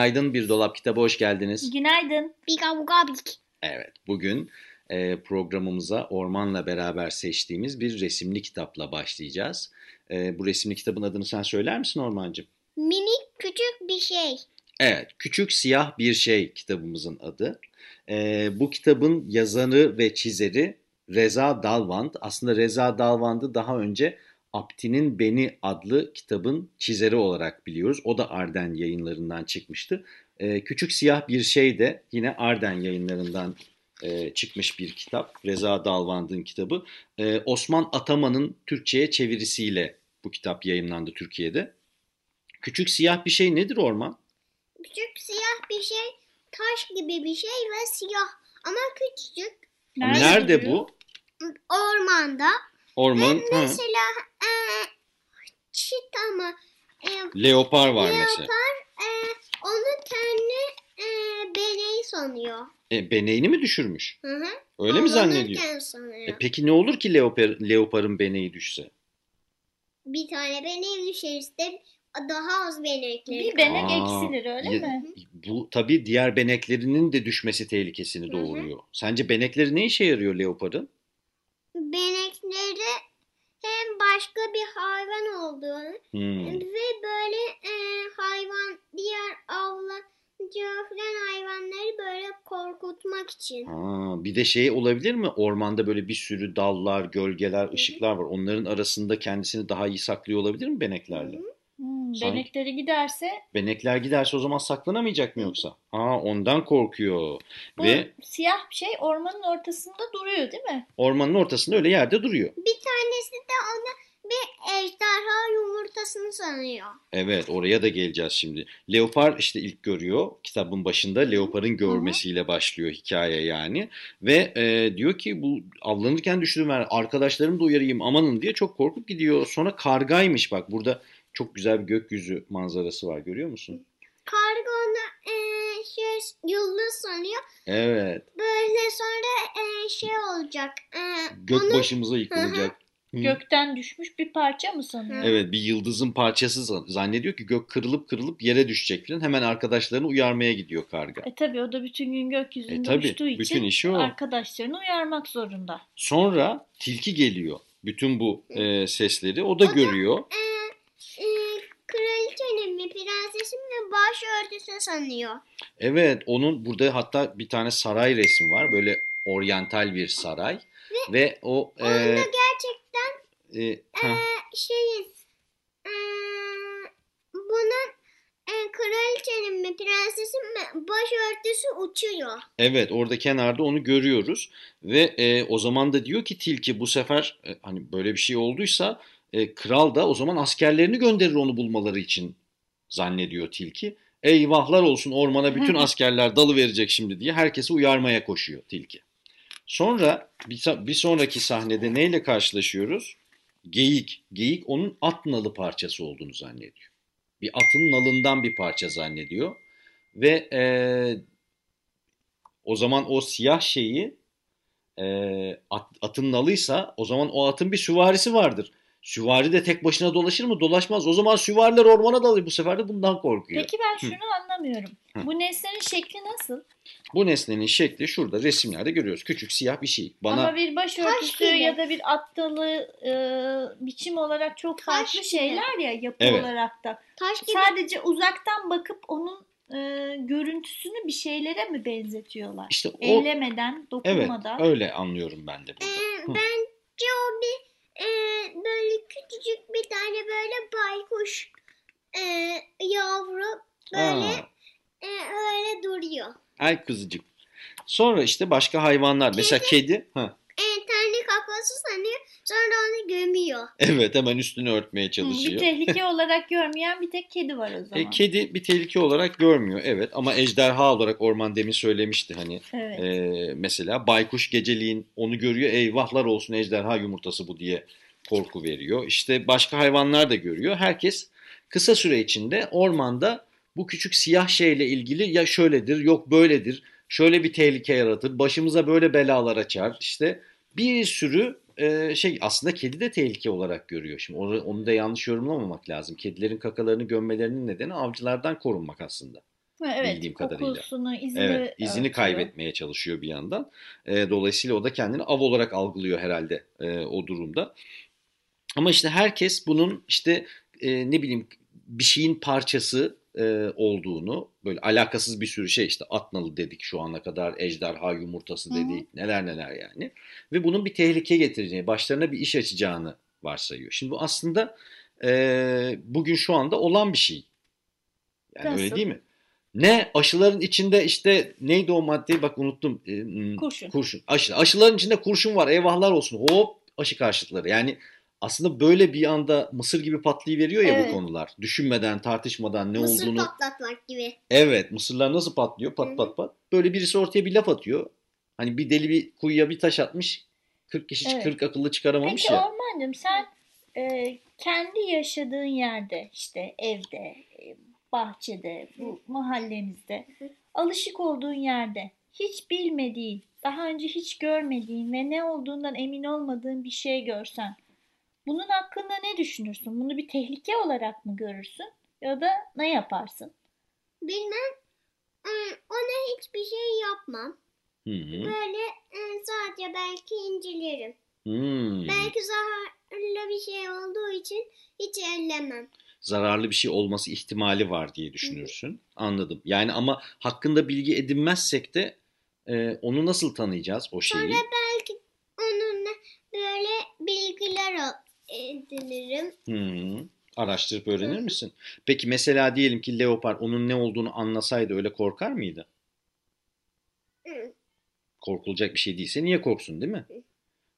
Günaydın Bir Dolap Kitabı hoş geldiniz. Günaydın. Biga buga bik. Evet, bugün e, programımıza Orman'la beraber seçtiğimiz bir resimli kitapla başlayacağız. E, bu resimli kitabın adını sen söyler misin Ormancığım? Minik küçük bir şey. Evet, Küçük Siyah Bir Şey kitabımızın adı. E, bu kitabın yazarı ve çizeri Reza Dalvant. Aslında Reza Dalvant'ı daha önce Apti'nin Beni adlı kitabın çizeri olarak biliyoruz. O da Arden yayınlarından çıkmıştı. E, Küçük Siyah Bir Şey de yine Arden yayınlarından e, çıkmış bir kitap. Reza Dalvant'ın kitabı. E, Osman Ataman'ın Türkçe'ye çevirisiyle bu kitap yayınlandı Türkiye'de. Küçük Siyah Bir Şey nedir Orman? Küçük siyah bir şey. Taş gibi bir şey ve siyah. Ama küçücük. Nerede, duruyor? bu? Ormanda. Orman. Ve mesela e, çita mı? E, Leopar var mesela. leopar e, onu kendi e, beneği sanıyor. E, beneğini mi düşürmüş? Hı hı. Öyle mi zannediyor? Sanıyor. E, peki ne olur ki leopar, leoparın beneği düşse? Bir tane beneği düşerse daha az benekleri Bir benek Aa, eksilir öyle ya- mi? Bu tabii diğer beneklerinin de düşmesi tehlikesini hı. doğuruyor. Sence benekleri ne işe yarıyor leoparın? hem başka bir hayvan olduğunu Hmm. ve böyle e, hayvan diğer avlayacağı falan hayvanları böyle korkutmak için. Ha, bir de şey olabilir mi? Ormanda böyle bir sürü dallar, gölgeler, ışıklar var. Onların arasında kendisini daha iyi saklıyor olabilir mi beneklerle? Hmm, Sanki- benekleri giderse Benekler giderse o zaman saklanamayacak mı yoksa? Ha, ondan korkuyor. bu Ve siyah bir şey ormanın ortasında duruyor değil mi? ormanın ortasında öyle yerde duruyor. Bir tanesi de ona bir ejderha yumurtasını sanıyor. Evet oraya da geleceğiz şimdi. Leopar işte ilk görüyor. Kitabın başında Leopar'ın görmesiyle başlıyor hikaye yani. Ve e, diyor ki bu avlanırken düştüm ben arkadaşlarımı da uyarayım amanın diye çok korkup gidiyor. Sonra kargaymış bak burada çok güzel bir gökyüzü manzarası var görüyor musun? Karga ona e, şey yıldız sanıyor. Evet Böyle sonra e, şey olacak. E, gök onu- başımıza yıkılacak. Hı. Gökten düşmüş bir parça mı sanıyor? Evet bir yıldızın parçası zan- zannediyor ki gök kırılıp kırılıp yere düşecek falan. Hemen arkadaşlarını uyarmaya gidiyor karga. E tabi o da bütün gün gökyüzünde E, tabii, uçtuğu bütün için işi o. arkadaşlarını uyarmak zorunda. Sonra tilki geliyor. Bütün bu e, sesleri o da görüyor. e, e, kraliçenin mi prensesin mi başörtüsü sanıyor. Evet onun burada hatta bir tane saray resmi var. Böyle oryantal bir saray. Ve o e, Onda e, heh, şeyin e, bunun e, kraliçenin mi prensesin mi başörtüsü uçuyor. evet orada kenarda onu görüyoruz. Ve e, o zaman da diyor ki tilki bu sefer e, hani böyle bir şey olduysa e, kral da o zaman askerlerini gönderir onu bulmaları için zannediyor tilki. Eyvahlar olsun ormana bütün askerler dalı verecek şimdi diye herkesi uyarmaya koşuyor tilki. Sonra bir, bir sonraki sahnede neyle karşılaşıyoruz? Geyik. Geyik onun at nalı parçası olduğunu zannediyor. Bir atın nalından bir parça zannediyor. Ve e, o zaman o siyah şeyi e, at, atın nalıysa o zaman o atın bir süvarisi vardır. Süvari de tek başına dolaşır mı? Dolaşmaz. O zaman süvariler ormana dalıyor. Bu sefer de bundan korkuyor. Peki ben şunu anlamıyorum. Hı. Bu nesnenin şekli nasıl? Bu nesnenin şekli şurada resimlerde görüyoruz. Küçük siyah bir şey. Bana Ama bir başörtüsü gibi. ya da bir attalı e, biçim olarak çok Taş farklı gibi. şeyler ya yapı Evet. olarak da. Taş gibi Sadece uzaktan bakıp onun e, görüntüsünü bir şeylere mi benzetiyorlar? işte o Ellemeden, evet dokunmadan. öyle anlıyorum ben de e, burada. Hı. bence o bir e, böyle küçücük bir tane böyle baykuş e, yavru böyle Aa, e, öyle duruyor. ay kızıcık. Sonra işte başka hayvanlar. Mesela kedi. Ha, E, tane kafası yuvası sanıyor. Sonra onu gömüyor. Evet hemen üstünü örtmeye Hı, Bir çalışıyor. tehlike olarak görmeyen bir tek kedi var o zaman. E, kedi bir tehlike olarak görmüyor evet ama ejderha olarak Orman demin söylemişti hani evet. e, mesela baykuş geceliğin onu görüyor eyvahlar olsun ejderha yumurtası bu diye korku veriyor. İşte başka hayvanlar da görüyor. Herkes kısa süre içinde ormanda bu küçük siyah şeyle ilgili ya şöyledir yok böyledir şöyle bir tehlike yaratır başımıza böyle belalar açar işte bir sürü e, şey aslında kedi de tehlike olarak görüyor. Şimdi onu, onu da yanlış yorumlamamak lazım. Kedilerin kakalarını gömmelerinin nedeni avcılardan korunmak aslında. Evet. bildiğim kadarıyla. Kokusunu, izini Evet, izini örtüyor. kaybetmeye çalışıyor bir yandan. E, dolayısıyla o da kendini av olarak algılıyor herhalde e, o durumda. Ama işte herkes bunun işte e, ne bileyim bir şeyin parçası e, olduğunu böyle alakasız bir sürü şey işte atnalı dedik şu ana kadar ejderha yumurtası dedik neler neler yani ve bunun bir tehlike getireceğini başlarına bir iş açacağını varsayıyor. Şimdi bu aslında e, bugün şu anda olan bir şey. Yani öyle Nasıl? değil mi? Ne aşıların içinde işte neydi o madde bak unuttum. E, hmm, Kurşun. Kurşun. Aşı, aşıların içinde kurşun var eyvahlar olsun hop aşı karşıtları. Yani aslında böyle bir anda mısır gibi patlayıveriyor ya Evet. bu konular. Düşünmeden tartışmadan ne Mısır olduğunu. patlatmak gibi. Evet mısırlar nasıl patlıyor pat Hı hı. pat pat. Böyle birisi ortaya bir laf atıyor. Hani bir deli bir kuyuya bir taş atmış. 40 kişi Evet. 40 akıllı çıkaramamış Peki ya. Ormancığım sen e, kendi yaşadığın yerde işte evde, e, bahçede, bu mahallemizde alışık olduğun yerde hiç bilmediğin, daha önce hiç görmediğin ve ne olduğundan emin olmadığın bir şey görsen bunun hakkında ne düşünürsün? Bunu bir tehlike olarak mı görürsün ya da ne yaparsın? Bilmem. ıı, Ona hiçbir şey yapmam. Hı hı. Böyle ıı, sadece belki incelerim. Hmm. Belki zararlı bir şey olduğu için hiç ellemem. zararlı bir şey olması ihtimali var diye düşünürsün. Anladım. Yani ama hakkında bilgi edinmezsek de e, onu nasıl tanıyacağız o şeyi? Sonra belki edinirim. Hı. Araştırıp öğrenir Hı misin? Peki mesela diyelim ki leopar onun ne olduğunu anlasaydı öyle korkar mıydı? Hı. Korkulacak bir şey değilse niye korksun değil mi?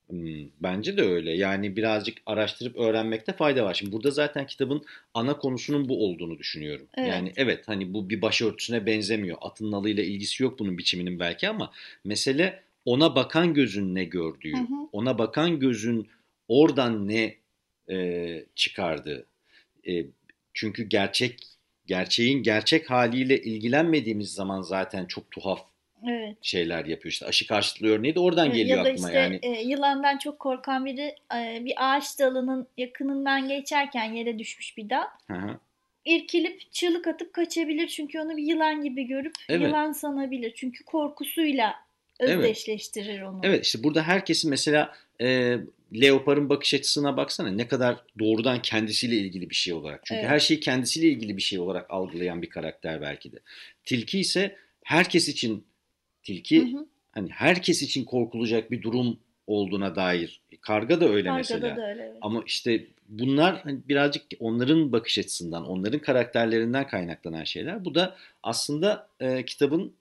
Hmm, bence de öyle. Yani birazcık araştırıp öğrenmekte fayda var. Şimdi burada zaten kitabın ana konusunun bu olduğunu düşünüyorum. Evet. Yani evet hani bu bir başörtüsüne benzemiyor. Atın nalıyla ilgisi yok bunun biçiminin belki ama mesele ona bakan gözün ne gördüğü, Hı hı. ona bakan gözün oradan ne e, çıkardığı. E, çünkü gerçek gerçeğin gerçek haliyle ilgilenmediğimiz zaman zaten çok tuhaf Evet. şeyler yapıyor. İşte aşı karşıtlığı örneği de oradan Evet, geliyor ya da aklıma işte yani. e, yılandan çok korkan biri e, bir ağaç dalının yakınından geçerken yere düşmüş bir dal. Hı hı. irkilip çığlık atıp kaçabilir. Çünkü onu bir yılan gibi görüp Evet. yılan sanabilir. Çünkü korkusuyla Evet. özdeşleştirir onu. Evet işte burada herkesin mesela e, Leopar'ın bakış açısına baksana ne kadar doğrudan kendisiyle ilgili bir şey olarak. Çünkü Evet. her şeyi kendisiyle ilgili bir şey olarak algılayan bir karakter belki de. Tilki ise herkes için tilki Hı hı. hani herkes için korkulacak bir durum olduğuna dair. Karga da öyle Kargada mesela. da öyle. evet. Ama işte bunlar hani birazcık onların bakış açısından, onların karakterlerinden kaynaklanan şeyler. Bu da aslında e, kitabın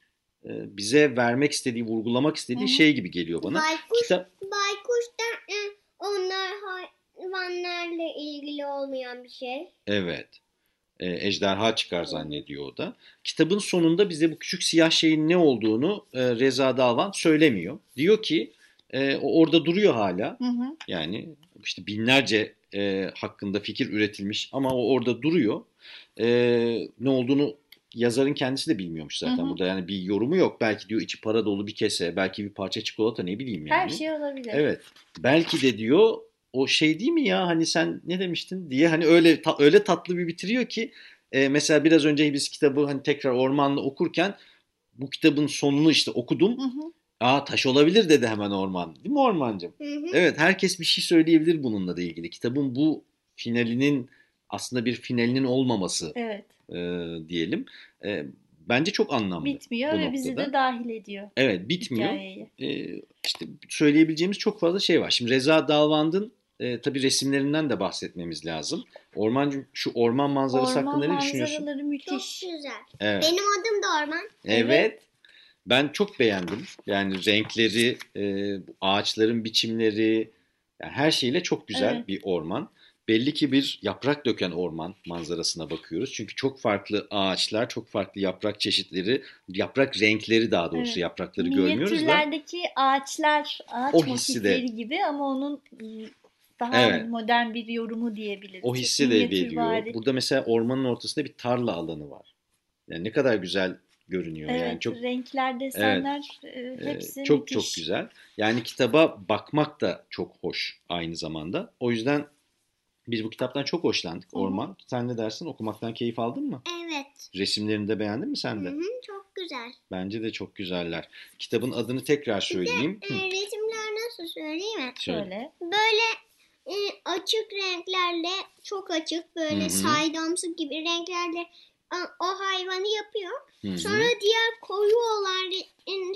e, bize vermek istediği, vurgulamak istediği Hı hı. şey gibi geliyor bana. Baykuş, Kitap baykuş da ıı, onlar hayvanlarla ilgili olmayan bir şey. Evet. E, ejderha çıkar zannediyor o da. Kitabın sonunda bize bu küçük siyah şeyin ne olduğunu e, Reza Dalvan söylemiyor. Diyor ki e, o orada duruyor hala. Hı hı. Yani işte binlerce e, hakkında fikir üretilmiş ama o orada duruyor. E, ne olduğunu yazarın kendisi de bilmiyormuş zaten Hı hı. burada. Yani bir yorumu yok. Belki diyor içi para dolu bir kese, belki bir parça çikolata ne bileyim yani. Her şey olabilir. Evet. Belki de diyor o şey değil mi ya hani sen ne demiştin diye hani öyle ta- öyle tatlı bir bitiriyor ki e, mesela biraz önce biz kitabı hani tekrar ormanla okurken bu kitabın sonunu işte okudum. Hı hı. Aa taş olabilir dedi hemen orman. Değil mi ormancığım? Hı hı. Evet herkes bir şey söyleyebilir bununla da ilgili. Kitabın bu finalinin aslında bir finalinin olmaması Evet. E, diyelim. E, bence çok anlamlı. Bitmiyor ve bizi de dahil ediyor Evet bitmiyor. hikayeye. E, işte söyleyebileceğimiz çok fazla şey var. Şimdi Reza Dalvand'ın e, tabii resimlerinden de bahsetmemiz lazım. Ormancığım şu orman manzarası Orman hakkında ne düşünüyorsun? manzaraları Çok müthiş. güzel. Evet. Benim adım da Orman. Evet. Ben çok beğendim. Yani renkleri, e, ağaçların biçimleri, Yani her şeyle çok güzel Evet. bir orman. Belli ki bir yaprak döken orman manzarasına bakıyoruz. Çünkü çok farklı ağaçlar, çok farklı yaprak çeşitleri, yaprak renkleri daha doğrusu Evet. yaprakları görmüyoruz da. Ağaçlar, ağaç O hissi de- motifleri gibi ama onun daha Evet. modern bir yorumu diyebiliriz. O Çok hissi de veriyor. minyatürvari. Burada mesela ormanın ortasında bir tarla alanı var. Yani ne kadar güzel görünüyor Evet, yani çok renkler, desenler e, e, hepsi çok müthiş. çok güzel. Yani kitaba bakmak da çok hoş aynı zamanda. O yüzden biz bu kitaptan çok hoşlandık. Hı hı. Orman. Sen ne dersin? Okumaktan keyif aldın mı? Evet. Resimlerini de beğendin mi sen de? Hı hı, çok güzel. Bence de çok güzeller. Kitabın adını tekrar söyleyeyim. Ee, Hı, resimler nasıl söyleyeyim mi? söyle. Böyle e, açık renklerle çok açık böyle Hı hı. saydamsı gibi renklerle o hayvanı yapıyor. Hı hı. Sonra diğer koyu olan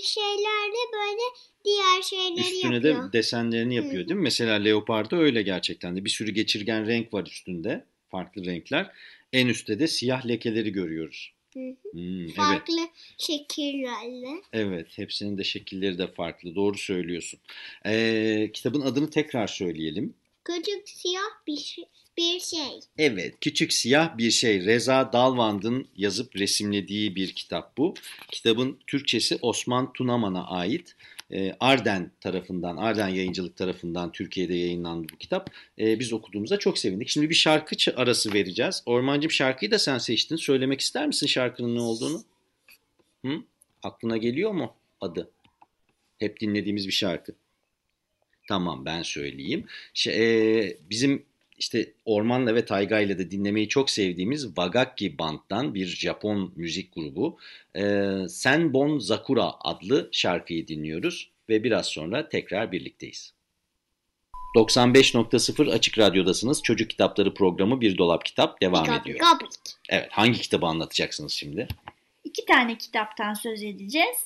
şeylerle böyle diğer şeyleri Üstüne yapıyor. de desenlerini yapıyor Hı. değil mi? Mesela leoparda öyle gerçekten de. Bir sürü geçirgen renk var üstünde. Farklı renkler. En üstte de siyah lekeleri görüyoruz. Hı hı. Hmm, evet. Farklı şekillerle. Evet, hepsinin de şekilleri de farklı. Doğru söylüyorsun. Ee, kitabın adını tekrar söyleyelim. Küçük siyah bir şey. Bir şey. Evet, Küçük Siyah Bir Şey. Reza Dalvand'ın yazıp resimlediği bir kitap bu. Kitabın Türkçesi Osman Tunaman'a ait. Ee, Arden tarafından, Arden Yayıncılık tarafından Türkiye'de yayınlandı bu kitap. Ee, biz okuduğumuzda çok sevindik. Şimdi bir şarkı arası vereceğiz. Ormancım şarkıyı da sen seçtin. Söylemek ister misin şarkının ne olduğunu? Hı? Aklına geliyor mu adı? Hep dinlediğimiz bir şarkı. Tamam ben söyleyeyim. Şey, e, bizim işte Orman'la ve Tayga'yla da dinlemeyi çok sevdiğimiz Wagakki Band'dan bir Japon müzik grubu. E, Senbon Zakura adlı şarkıyı dinliyoruz ve biraz sonra tekrar birlikteyiz. 95.0 Açık Radyo'dasınız. Çocuk Kitapları programı Bir Dolap Kitap devam Goblik, ediyor. goblik. Evet, hangi kitabı anlatacaksınız şimdi? İki tane kitaptan söz edeceğiz.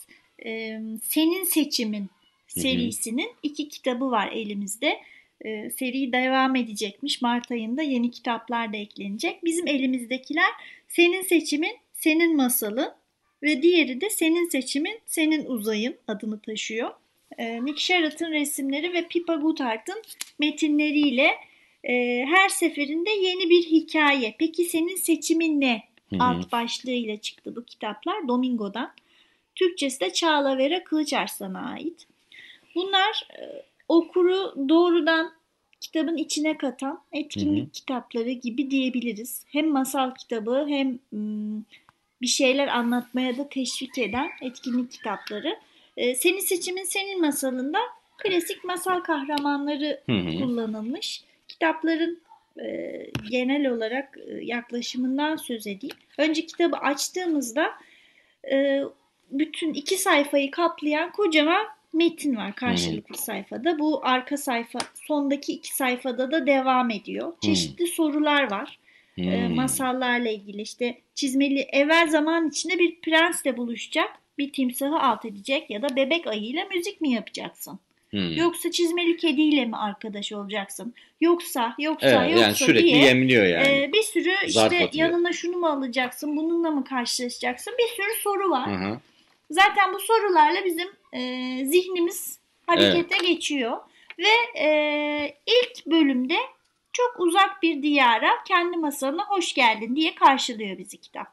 Ee, Senin Seçimin serisinin iki kitabı var elimizde. Ee, seri devam edecekmiş. Mart ayında yeni kitaplar da eklenecek. Bizim elimizdekiler Senin Seçimin, Senin Masalı ve diğeri de Senin Seçimin, Senin Uzayın adını taşıyor. Ee, Nick Sharratt'ın resimleri ve Pippa Goodhart'ın metinleriyle e, her seferinde yeni bir hikaye. Peki senin seçimin ne? Hı hı. alt başlığıyla çıktı bu kitaplar Domingo'dan. Türkçesi de Çağla Vera Kılıçarslan'a ait. Bunlar e, okuru doğrudan kitabın içine katan etkinlik Hı hı. kitapları gibi diyebiliriz. Hem masal kitabı hem bir şeyler anlatmaya da teşvik eden etkinlik kitapları. E, senin seçimin senin masalında klasik masal kahramanları Hı hı. kullanılmış. Kitapların e, genel olarak e, yaklaşımından söz edeyim. Önce kitabı açtığımızda e, bütün iki sayfayı kaplayan kocaman metin var karşılıklı sayfada. Bu arka sayfa sondaki iki sayfada da devam ediyor. Çeşitli sorular var. E, Hmm. masallarla ilgili işte çizmeli evvel zaman içinde bir prensle buluşacak, bir timsahı alt edecek ya da bebek ayıyla müzik mi yapacaksın? Hmm. Yoksa çizmeli kediyle mi arkadaş olacaksın? Yoksa, yoksa, Evet, yoksa yani sürekli diye yemliyor yani. e, bir sürü Zarf işte atıyor. yanına şunu mu alacaksın, bununla mı karşılaşacaksın? Bir sürü soru var. Hı hı. Zaten bu sorularla bizim e, zihnimiz harekete geçiyor. Ve e, ilk bölümde çok uzak bir diyara kendi masalına hoş geldin diye karşılıyor bizi kitap.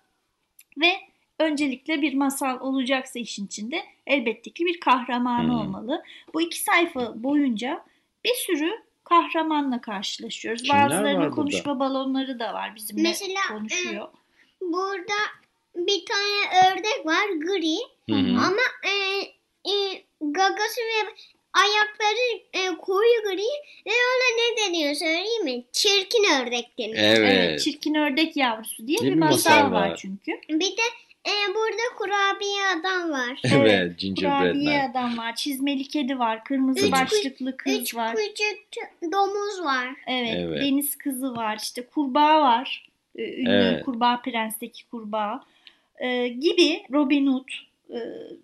Ve öncelikle bir masal olacaksa işin içinde elbette ki bir kahramanı Hı. olmalı. Bu iki sayfa boyunca bir sürü kahramanla karşılaşıyoruz. Kimler Bazılarının burada? konuşma balonları da var bizimle Mesela, konuşuyor. Burada bir tane ördek var gri Hı hı. ama e, e, gagası ve ayakları e, koyu gri ve ona ne deniyor söyleyeyim mi? Çirkin ördek deniyor. Evet. Çirkin ördek yavrusu diye Değil bir masal var. var. çünkü. Bir de e, burada kurabiye adam var. Evet, Gingerbread Kurabiye Man. adam var, çizmeli kedi var, kırmızı Üç başlıklı kız Üç var. küçük t- domuz var. Evet, Evet. deniz kızı var, işte kurbağa var. Ee, Ünlü Evet. Kurbağa Prens'teki kurbağa. Ee, gibi Robin Hood, e,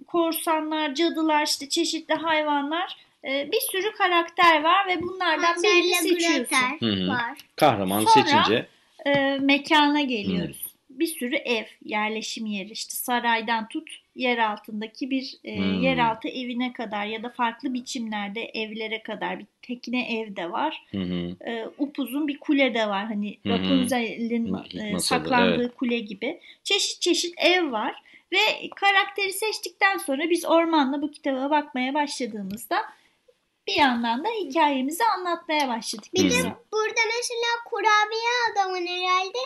korsanlar, cadılar, işte çeşitli hayvanlar. e, bir sürü karakter var ve bunlardan birini Hansel seçiyorsun. Hı hı. var. Kahramanı Sonra- seçince e, mekana geliyoruz. Bir sürü ev, yerleşim yeri işte saraydan tut yer altındaki bir e, Hmm. yeraltı evine kadar ya da farklı biçimlerde evlere kadar bir tekne ev de var. Hı hı. E, upuzun bir kule de var. Hani Hı hı. Rapunzel'in e, saklandığı kule gibi. Çeşit çeşit ev var ve karakteri seçtikten sonra biz ormanla bu kitaba bakmaya başladığımızda bir yandan da hikayemizi anlatmaya başladık. Bir de burada mesela kurabiye adamın herhalde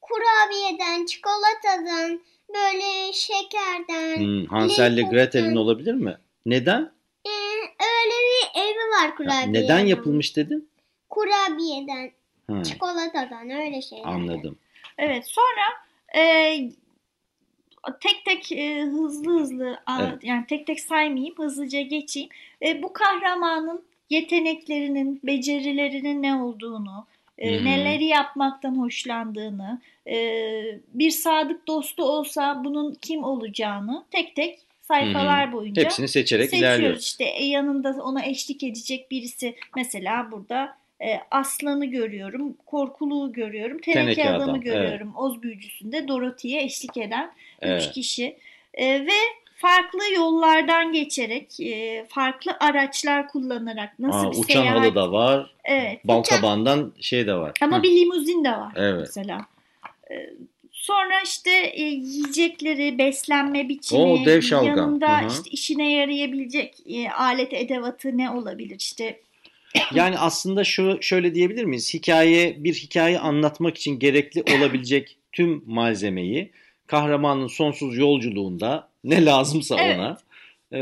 kurabiyeden, çikolatadan, böyle şekerden. Hı, Hansel ile Gretel'in olabilir mi? Neden? Ee, öyle bir evi var kurabiye. Neden adamın. yapılmış dedin? Kurabiyeden, Ha, çikolatadan öyle şeyler. anladım. Evet sonra e, tek tek e, hızlı hızlı Evet. yani tek tek saymayayım hızlıca geçeyim. E, bu kahramanın yeteneklerinin, becerilerinin ne olduğunu, e, hı. neleri yapmaktan hoşlandığını, e, bir sadık dostu olsa bunun kim olacağını tek tek sayfalar boyunca Hepsini seçerek seçiyoruz. ilerliyoruz. İşte e, yanında ona eşlik edecek birisi mesela burada e, aslanı görüyorum, korkuluğu görüyorum, teneke, Teneke adamı adam, görüyorum. Oz büyücüsünde Dorothy'ye eşlik eden üç Evet. kişi E, ve farklı yollardan geçerek, e, farklı araçlar kullanarak nasıl Aa, bir uçan seyahat? halı da var. Evet. Balkabandan şey de var. Ama Hı. bir limuzin de var Evet. mesela. E, Sonra işte e, yiyecekleri, beslenme biçimi, Oo, dev şalgam. yanında Hı hı. işte işine yarayabilecek e, alet edevatı ne olabilir? İşte Yani aslında şu şöyle diyebilir miyiz? Hikaye bir hikaye anlatmak için gerekli olabilecek tüm malzemeyi kahramanın sonsuz yolculuğunda ne lazımsa Evet. ona e,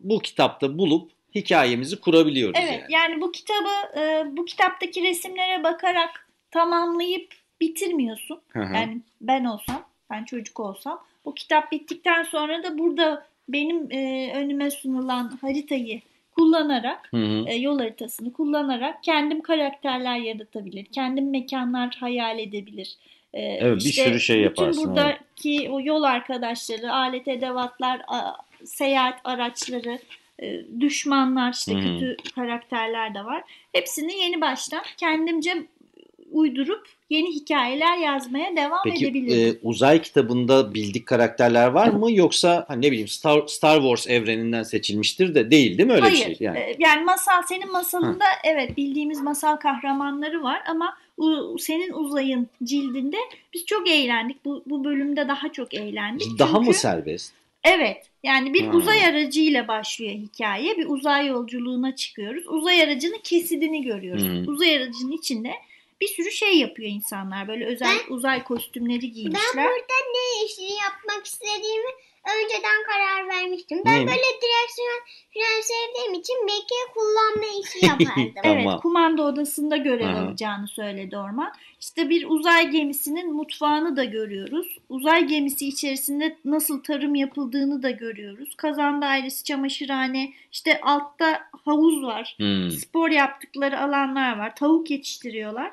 bu kitapta bulup hikayemizi kurabiliyoruz evet yani. yani bu kitabı e, bu kitaptaki resimlere bakarak tamamlayıp bitirmiyorsun. Hı hı. Yani ben olsam, ben çocuk olsam bu kitap bittikten sonra da burada benim e, önüme sunulan haritayı kullanarak Hı hı. e, yol haritasını kullanarak kendim karakterler yaratabilir, kendim mekanlar hayal edebilir. E, Evet, bir sürü şey yaparsın, Bütün buradaki o yol arkadaşları, alet edevatlar, a- seyahat araçları, e, düşmanlar, işte hı. kötü karakterler de var. Hepsini yeni baştan kendimce uydurup yeni hikayeler yazmaya devam Peki edebilirim. e, uzay kitabında bildik karakterler var mı yoksa hani ne bileyim Star, Star Wars evreninden seçilmiştir de değil değil mi öyle Hayır. bir şey? Yani. e, Yani masal senin masalında evet bildiğimiz masal kahramanları var ama senin uzayın cildinde biz çok eğlendik. Bu, bu bölümde daha çok eğlendik. Daha Çünkü- mı serbest? Evet. Yani bir Ha. uzay aracıyla başlıyor hikaye. Bir uzay yolculuğuna çıkıyoruz. Uzay aracının kesidini görüyoruz. Hı. Uzay aracının içinde bir sürü şey yapıyor insanlar. Böyle özel uzay kostümleri giymişler. Ben burada ne işini yapmak istediğimi önceden karar vermiştim. Ben Neymiş? böyle direksiyon falan sevdiğim için Mac'i kullanma işi yapardım. Tamam. Evet, kumanda odasında görev Aha. alacağını söyledi Orman. İşte bir uzay gemisinin mutfağını da görüyoruz. Uzay gemisi içerisinde nasıl tarım yapıldığını da görüyoruz. Kazan dairesi, çamaşırhane, işte altta havuz var. Hmm. Spor yaptıkları alanlar var. Tavuk yetiştiriyorlar.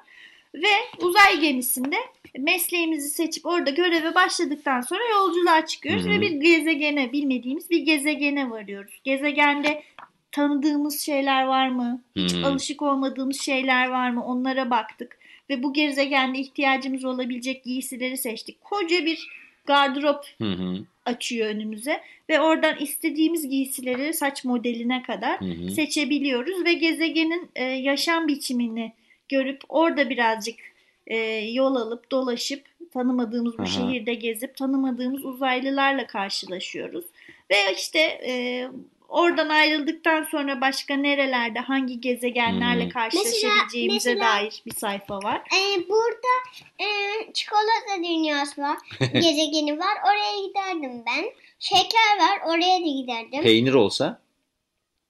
Ve uzay gemisinde mesleğimizi seçip orada göreve başladıktan sonra yolculuğa çıkıyoruz hı. ve bir gezegene, bilmediğimiz bir gezegene varıyoruz. Gezegende tanıdığımız şeyler var mı? Hiç Hmm. alışık olmadığımız şeyler var mı? Onlara baktık. Ve bu gezegende ihtiyacımız olabilecek giysileri seçtik. Koca bir gardırop Hı hı. açıyor önümüze ve oradan istediğimiz giysileri saç modeline kadar Hı hı. seçebiliyoruz ve gezegenin e, yaşam biçimini görüp orada birazcık e, yol alıp dolaşıp tanımadığımız bu Aha. şehirde gezip tanımadığımız uzaylılarla karşılaşıyoruz. Ve işte e, oradan ayrıldıktan sonra başka nerelerde hangi gezegenlerle Hmm. karşılaşabileceğimize Mesela- dair bir sayfa var. Ee, burada e, çikolata dünyası var. gezegeni var. Oraya giderdim ben. Şeker var. Oraya da giderdim. Peynir olsa?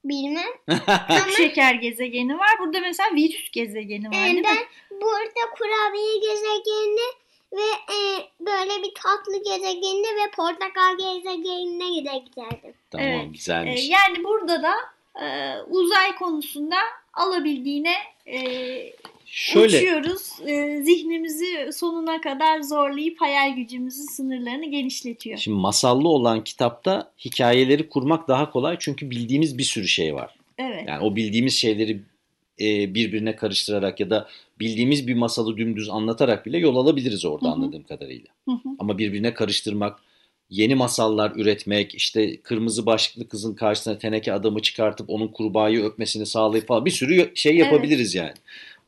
Bilmem. Üç şeker gezegeni var. Burada mesela virüs gezegeni var Ee, değil mi? ben burada kurabiye gezegenine ve e, böyle bir tatlı gezegenine ve portakal gezegenine gide giderdim. Tamam Evet. güzelmiş. Ee, yani burada da e, uzay konusunda alabildiğine e, Şöyle uçuyoruz. E, zihnimizi sonuna kadar zorlayıp hayal gücümüzün sınırlarını genişletiyor. şimdi masallı olan kitapta hikayeleri kurmak daha kolay çünkü bildiğimiz bir sürü şey var. Evet. Yani o bildiğimiz şeyleri e, birbirine karıştırarak ya da bildiğimiz bir masalı dümdüz anlatarak bile yol alabiliriz orada Hı hı. anladığım kadarıyla. Hı hı. Ama birbirine karıştırmak, yeni masallar üretmek, işte kırmızı başlıklı kızın karşısına teneke adamı çıkartıp onun kurbağayı öpmesini sağlayıp falan bir sürü şey yapabiliriz yani.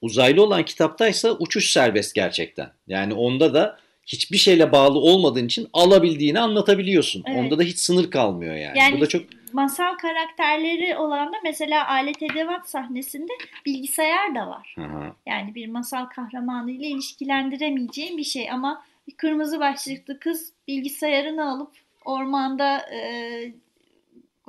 Uzaylı olan kitaptaysa uçuş serbest gerçekten. Yani onda da hiçbir şeyle bağlı olmadığın için alabildiğini anlatabiliyorsun. Evet. Onda da hiç sınır kalmıyor yani. Yani Bu da çok masal karakterleri olan da mesela alet edevat sahnesinde bilgisayar da var. Hı. Yani bir masal kahramanı ile ilişkilendiremeyeceğim bir şey ama kırmızı başlıklı kız bilgisayarını alıp ormanda e,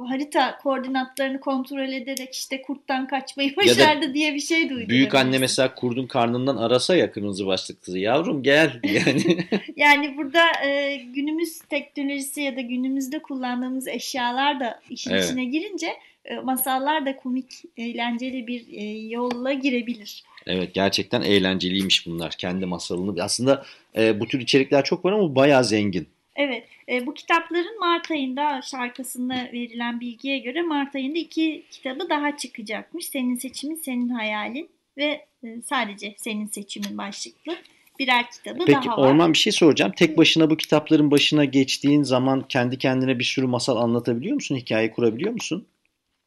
harita koordinatlarını kontrol ederek işte kurttan kaçmayı da başardı diye bir şey duydum. büyük anne mesela kurdun karnından arasa ya kırmızı başlıklı kızı. Yavrum gel yani. Yani burada e, günümüz teknolojisi ya da günümüzde kullandığımız eşyalar da işin Evet. içine girince e, masallar da komik, eğlenceli bir e, yolla girebilir. Evet gerçekten eğlenceliymiş bunlar. Kendi masalını. Aslında e, bu tür içerikler çok var ama bayağı zengin. Evet, e, bu kitapların Mart ayında şarkısında verilen bilgiye göre Mart ayında iki kitabı daha çıkacakmış. Senin seçimin, senin hayalin ve e, sadece senin seçimin başlıklı birer kitabı Peki daha var. Orman bir şey soracağım. Tek başına bu kitapların başına geçtiğin zaman kendi kendine bir sürü masal anlatabiliyor musun? Hikaye kurabiliyor musun?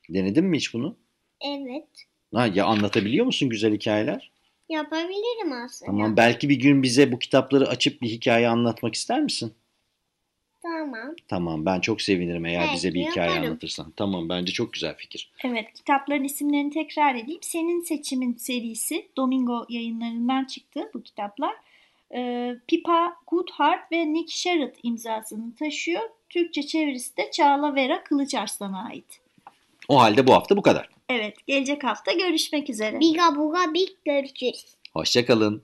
Denedin mi hiç bunu? Evet. Ha, ya anlatabiliyor musun güzel hikayeler? Yapabilirim aslında. Tamam belki bir gün bize bu kitapları açıp bir hikaye anlatmak ister misin? Tamam. Tamam ben çok sevinirim eğer Belki bize bir hikaye yaparım. anlatırsan. Tamam bence çok güzel fikir. Evet, kitapların isimlerini tekrar edeyim. Senin Seçimin serisi Domingo yayınlarından çıktı bu kitaplar. Ee, Pippa Goodhart ve Nick Sherrod imzasını taşıyor. Türkçe çevirisi de Çağla Vera Kılıçarslan'a ait. O halde bu hafta bu kadar. Evet, gelecek hafta görüşmek üzere. Biga buga big görüşürüz. Hoşçakalın.